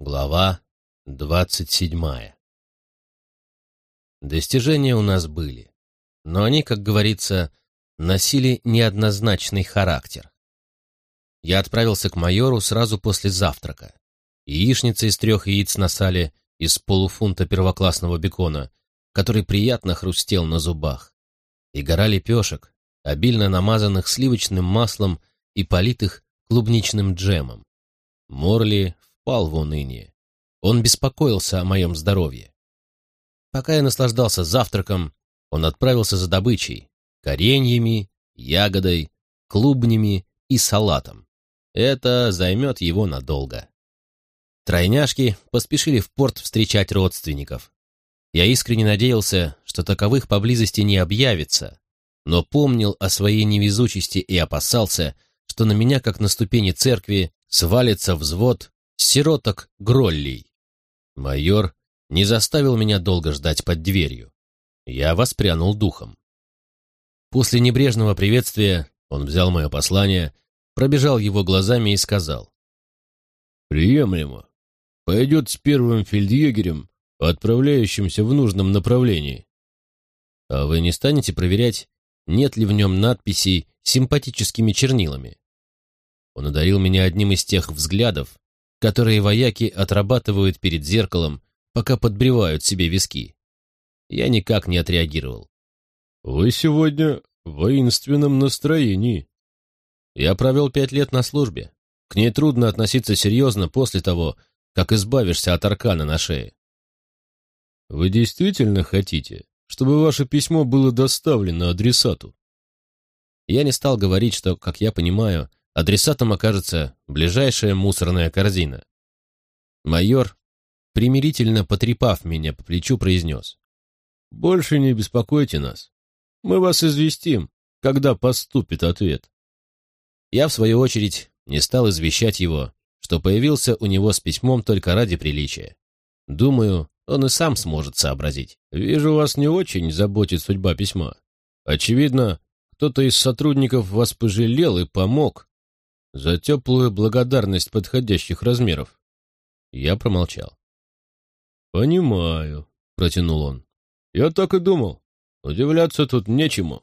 Глава двадцать седьмая Достижения у нас были, но они, как говорится, носили неоднозначный характер. Я отправился к майору сразу после завтрака. Яичница из трех яиц на сале из полуфунта первоклассного бекона, который приятно хрустел на зубах, и гора лепешек, обильно намазанных сливочным маслом и политых клубничным джемом. Морли впал в уныние. Он беспокоился о моем здоровье. Пока я наслаждался завтраком, он отправился за добычей — кореньями, ягодой, клубнями и салатом. Это займет его надолго. Тройняшки поспешили в порт встречать родственников. Я искренне надеялся, что таковых поблизости не объявится, но помнил о своей невезучести и опасался, что на меня, как на ступени церкви, свалится взвод сироток Гроллей. Майор не заставил меня долго ждать под дверью. Я воспрянул духом. После небрежного приветствия он взял мое послание, пробежал его глазами и сказал. «Приемлемо. Пойдет с первым фельдъегерем, отправляющимся в нужном направлении». «А вы не станете проверять, нет ли в нем надписей симпатическими чернилами?» Он одарил меня одним из тех взглядов, которые вояки отрабатывают перед зеркалом, пока подбривают себе виски. Я никак не отреагировал. «Вы сегодня в воинственном настроении». Я провел пять лет на службе. К ней трудно относиться серьезно после того, как избавишься от аркана на шее. «Вы действительно хотите, чтобы ваше письмо было доставлено адресату?» Я не стал говорить, что, как я понимаю, адресатом окажется ближайшая мусорная корзина. Майор, примирительно потрепав меня по плечу, произнес. «Больше не беспокойте нас. Мы вас известим, когда поступит ответ». Я, в свою очередь, не стал извещать его, что появился у него с письмом только ради приличия. Думаю, он и сам сможет сообразить. «Вижу, вас не очень заботит судьба письма. Очевидно, кто-то из сотрудников вас пожалел и помог, за теплую благодарность подходящих размеров. Я промолчал. «Понимаю», — протянул он. «Я так и думал. Удивляться тут нечему.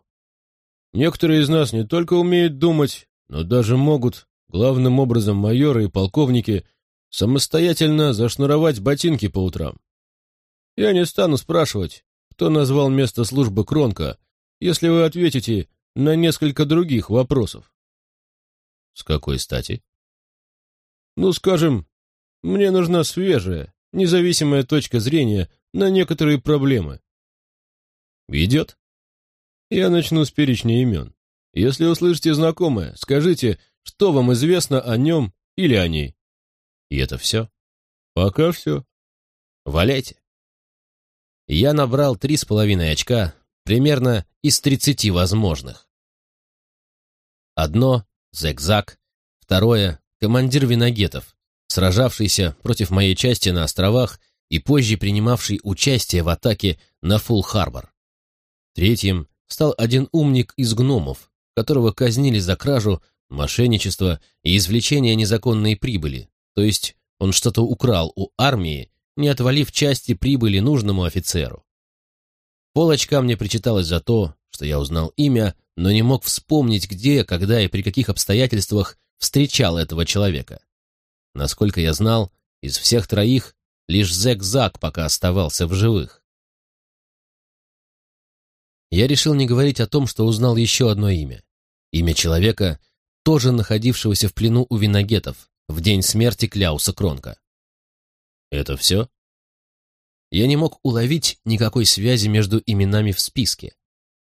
Некоторые из нас не только умеют думать, но даже могут, главным образом майоры и полковники, самостоятельно зашнуровать ботинки по утрам. Я не стану спрашивать, кто назвал место службы Кронка, если вы ответите на несколько других вопросов. С какой стати? Ну, скажем, мне нужна свежая, независимая точка зрения на некоторые проблемы. Идет? Я начну с перечня имен. Если услышите знакомое, скажите, что вам известно о нем или о ней. И это все? Пока все. Валяйте. Я набрал три с половиной очка, примерно из тридцати возможных. Одно Зигзаг. Второе — командир виногетов, сражавшийся против моей части на островах и позже принимавший участие в атаке на Фулл-Харбор. Третьим стал один умник из гномов, которого казнили за кражу, мошенничество и извлечение незаконной прибыли, то есть он что-то украл у армии, не отвалив части прибыли нужному офицеру. Полочка мне причиталось за то, что я узнал имя но не мог вспомнить, где, когда и при каких обстоятельствах встречал этого человека. Насколько я знал, из всех троих лишь Зэг-Зак пока оставался в живых. Я решил не говорить о том, что узнал еще одно имя. Имя человека, тоже находившегося в плену у виногетов в день смерти Кляуса Кронка. Это все? Я не мог уловить никакой связи между именами в списке.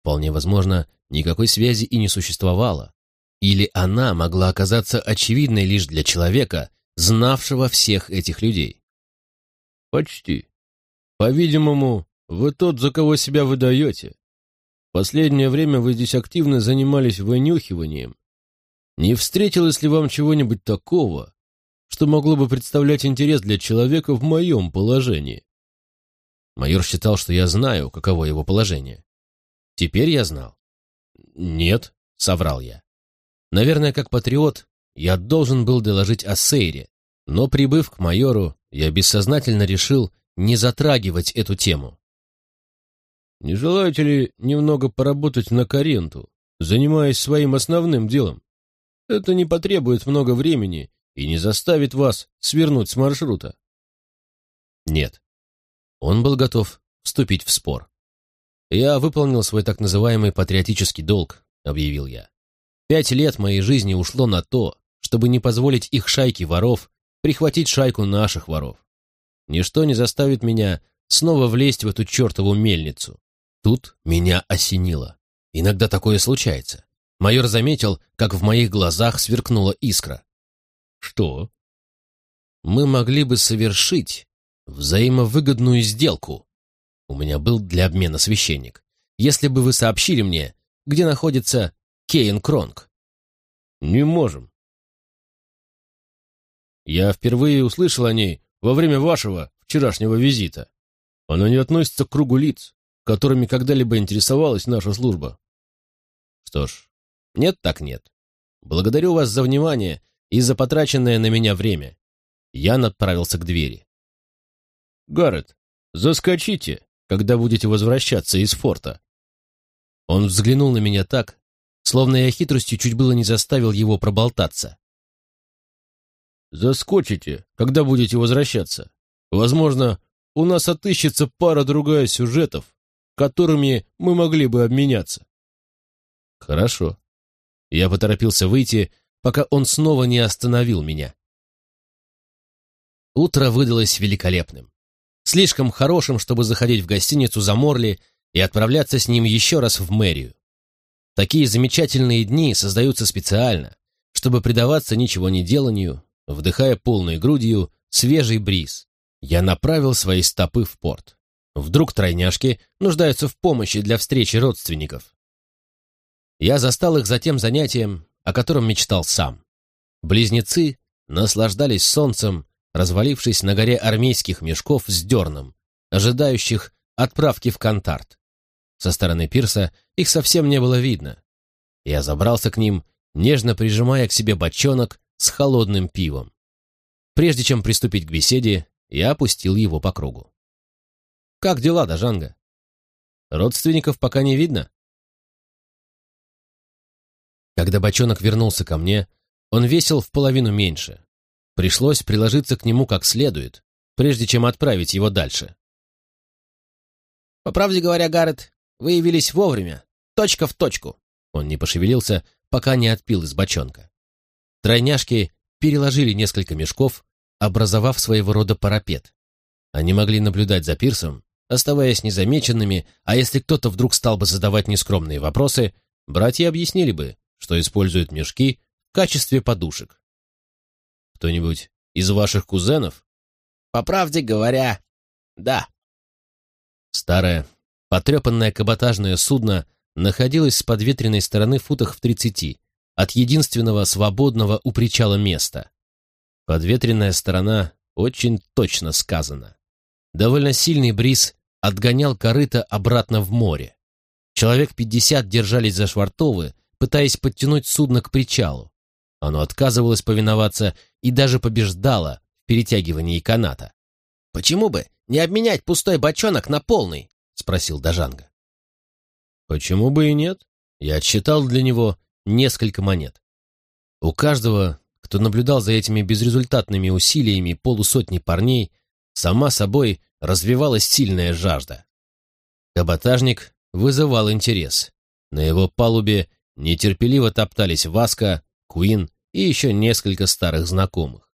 Вполне возможно, никакой связи и не существовало. Или она могла оказаться очевидной лишь для человека, знавшего всех этих людей. «Почти. По-видимому, вы тот, за кого себя выдаете. Последнее время вы здесь активно занимались вынюхиванием. Не встретилось ли вам чего-нибудь такого, что могло бы представлять интерес для человека в моем положении?» Майор считал, что я знаю, каково его положение. Теперь я знал. «Нет», — соврал я. «Наверное, как патриот, я должен был доложить о Сейре, Но, прибыв к майору, я бессознательно решил не затрагивать эту тему. «Не желаете ли немного поработать на Каренту, занимаясь своим основным делом? Это не потребует много времени и не заставит вас свернуть с маршрута». Нет. Он был готов вступить в спор. «Я выполнил свой так называемый патриотический долг», — объявил я. «Пять лет моей жизни ушло на то, чтобы не позволить их шайке воров прихватить шайку наших воров. Ничто не заставит меня снова влезть в эту чертову мельницу. Тут меня осенило. Иногда такое случается. Майор заметил, как в моих глазах сверкнула искра. Что? Мы могли бы совершить взаимовыгодную сделку. У меня был для обмена священник. Если бы вы сообщили мне, где находится Кейн Кронг. Не можем. Я впервые услышал о ней во время вашего вчерашнего визита. Она не относится к кругу лиц, которыми когда-либо интересовалась наша служба. Что ж, нет так нет. Благодарю вас за внимание и за потраченное на меня время. Ян отправился к двери. Гаррет, заскочите, когда будете возвращаться из форта. Он взглянул на меня так, словно я хитростью чуть было не заставил его проболтаться. Заскочите, когда будете возвращаться. Возможно, у нас отыщется пара-другая сюжетов, которыми мы могли бы обменяться. Хорошо. Я поторопился выйти, пока он снова не остановил меня. Утро выдалось великолепным. Слишком хорошим, чтобы заходить в гостиницу за Морли и отправляться с ним еще раз в мэрию. Такие замечательные дни создаются специально, чтобы предаваться ничего не деланию, вдыхая полной грудью свежий бриз. Я направил свои стопы в порт. Вдруг тройняшки нуждаются в помощи для встречи родственников. Я застал их за тем занятием, о котором мечтал сам. Близнецы наслаждались солнцем, развалившись на горе армейских мешков с дерном, ожидающих отправки в Кантарт. Со стороны пирса их совсем не было видно. Я забрался к ним, нежно прижимая к себе бочонок с холодным пивом. Прежде чем приступить к беседе, я опустил его по кругу. «Как дела, Дажанга? Родственников пока не видно?» Когда бочонок вернулся ко мне, он весил в половину меньше. Пришлось приложиться к нему как следует, прежде чем отправить его дальше. «По правде говоря, Гаррет, вы явились вовремя, точка в точку». Он не пошевелился, пока не отпил из бочонка. Тройняшки переложили несколько мешков, образовав своего рода парапет. Они могли наблюдать за пирсом, оставаясь незамеченными, а если кто-то вдруг стал бы задавать нескромные вопросы, братья объяснили бы, что используют мешки в качестве подушек. Кто-нибудь из ваших кузенов? По правде говоря, да. Старое, Потрепанное каботажное судно находилось с подветренной стороны футах в тридцати от единственного свободного у причала места. Подветренная сторона очень точно сказана. Довольно сильный бриз отгонял корыто обратно в море. Человек пятьдесят держались за швартовы, пытаясь подтянуть судно к причалу. Оно отказывалось повиноваться и даже побеждало в перетягивании каната. «Почему бы не обменять пустой бочонок на полный?» — спросил Дажанга. «Почему бы и нет?» Я отсчитал для него несколько монет. У каждого, кто наблюдал за этими безрезультатными усилиями полусотни парней, сама собой развивалась сильная жажда. Каботажник вызывал интерес. На его палубе нетерпеливо топтались Васка, Куин и еще несколько старых знакомых.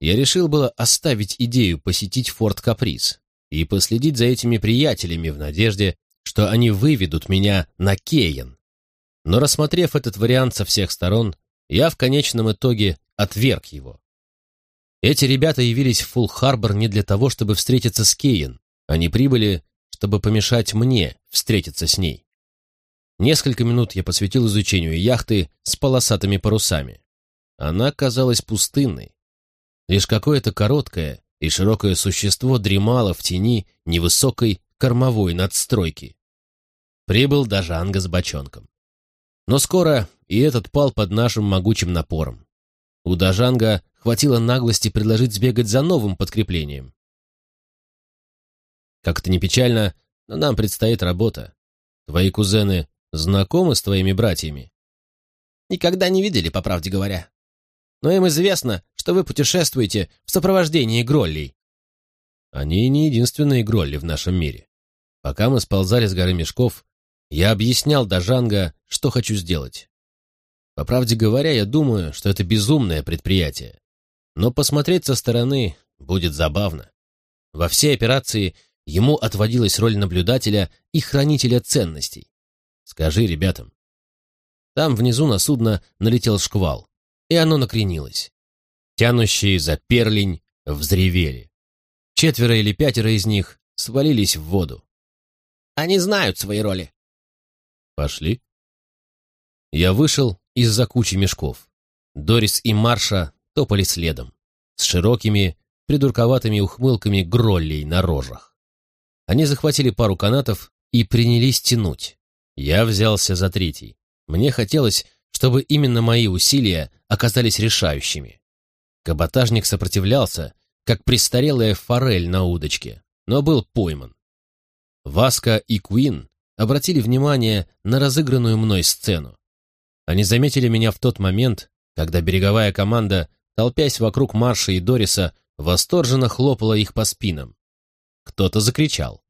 Я решил было оставить идею посетить форт Каприз, и последить за этими приятелями в надежде, что они выведут меня на Кейн. Но рассмотрев этот вариант со всех сторон, я в конечном итоге отверг его. Эти ребята явились в Фулл-Харбор не для того, чтобы встретиться с Кейн. Они прибыли, чтобы помешать мне встретиться с ней. Несколько минут я посвятил изучению яхты с полосатыми парусами. Она казалась пустынной. Лишь какое-то короткое, и широкое существо дремало в тени невысокой кормовой надстройки. Прибыл даже Анга с бочонком. Но скоро и этот пал под нашим могучим напором. У Дажанга хватило наглости предложить сбегать за новым подкреплением. Как это ни печально, но нам предстоит работа. Твои кузены знакомы с твоими братьями? Никогда не видели, по правде говоря. Но им известно, что вы путешествуете в сопровождении Гроллей. Они не единственные Гролли в нашем мире. Пока мы сползали с горы мешков, я объяснял Дажанга, что хочу сделать. По правде говоря, я думаю, что это безумное предприятие. Но посмотреть со стороны будет забавно. Во всей операции ему отводилась роль наблюдателя и хранителя ценностей. Скажи ребятам. Там внизу на судно налетел шквал, и оно накренилось. Тянущие за перлень взревели. Четверо или пятеро из них свалились в воду. Они знают свои роли. Пошли. Я вышел из-за кучи мешков. Дорис и Марша топали следом, с широкими, придурковатыми ухмылками гроллей на рожах. Они захватили пару канатов и принялись тянуть. Я взялся за третий. Мне хотелось, чтобы именно мои усилия оказались решающими. Каботажник сопротивлялся, как престарелая форель на удочке, но был пойман. Васка и Куин обратили внимание на разыгранную мной сцену. Они заметили меня в тот момент, когда береговая команда, толпясь вокруг Марша и Дориса, восторженно хлопала их по спинам. Кто-то закричал.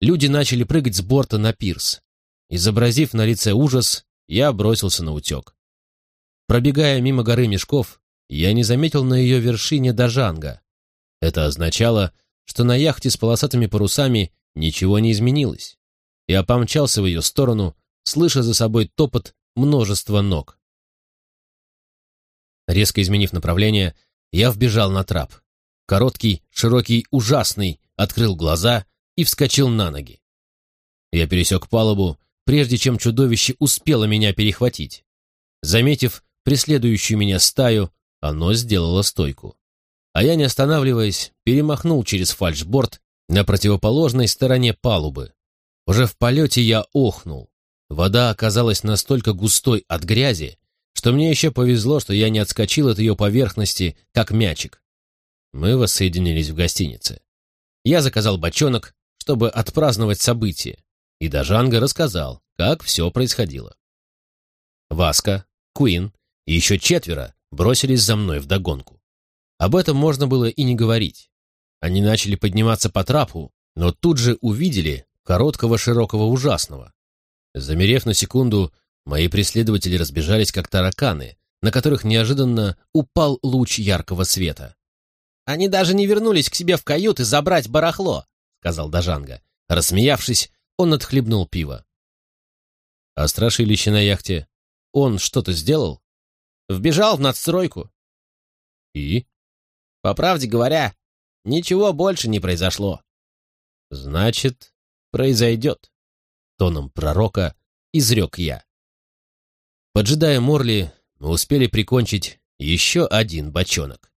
Люди начали прыгать с борта на пирс. Изобразив на лице ужас, я бросился на утек. Пробегая мимо горы мешков, я не заметил на ее вершине дожанга. Это означало, что на яхте с полосатыми парусами ничего не изменилось. Я помчался в ее сторону, слыша за собой топот множества ног. Резко изменив направление, я вбежал на трап. Короткий, широкий, ужасный, открыл глаза и вскочил на ноги. Я пересек палубу, прежде чем чудовище успело меня перехватить. Заметив преследующую меня стаю, оно сделало стойку. А я, не останавливаясь, перемахнул через фальшборд на противоположной стороне палубы. Уже в полете я охнул. Вода оказалась настолько густой от грязи, что мне еще повезло, что я не отскочил от ее поверхности, как мячик. Мы воссоединились в гостинице. Я заказал бочонок, чтобы отпраздновать событие, и Дажанга рассказал, как все происходило. Васка, Куин и еще четверо бросились за мной вдогонку. Об этом можно было и не говорить. Они начали подниматься по трапу, но тут же увидели короткого, широкого, ужасного. Замерев на секунду, мои преследователи разбежались, как тараканы, на которых неожиданно упал луч яркого света. «Они даже не вернулись к себе в каюты забрать барахло», — сказал Дажанга. Рассмеявшись, он отхлебнул пиво. «А страшилище на яхте? Он что-то сделал?» «Вбежал в надстройку». «И?» «По правде говоря, Ничего больше не произошло. Значит, произойдет. Тоном пророка изрек я. Поджидая Морли, мы успели прикончить еще один бочонок.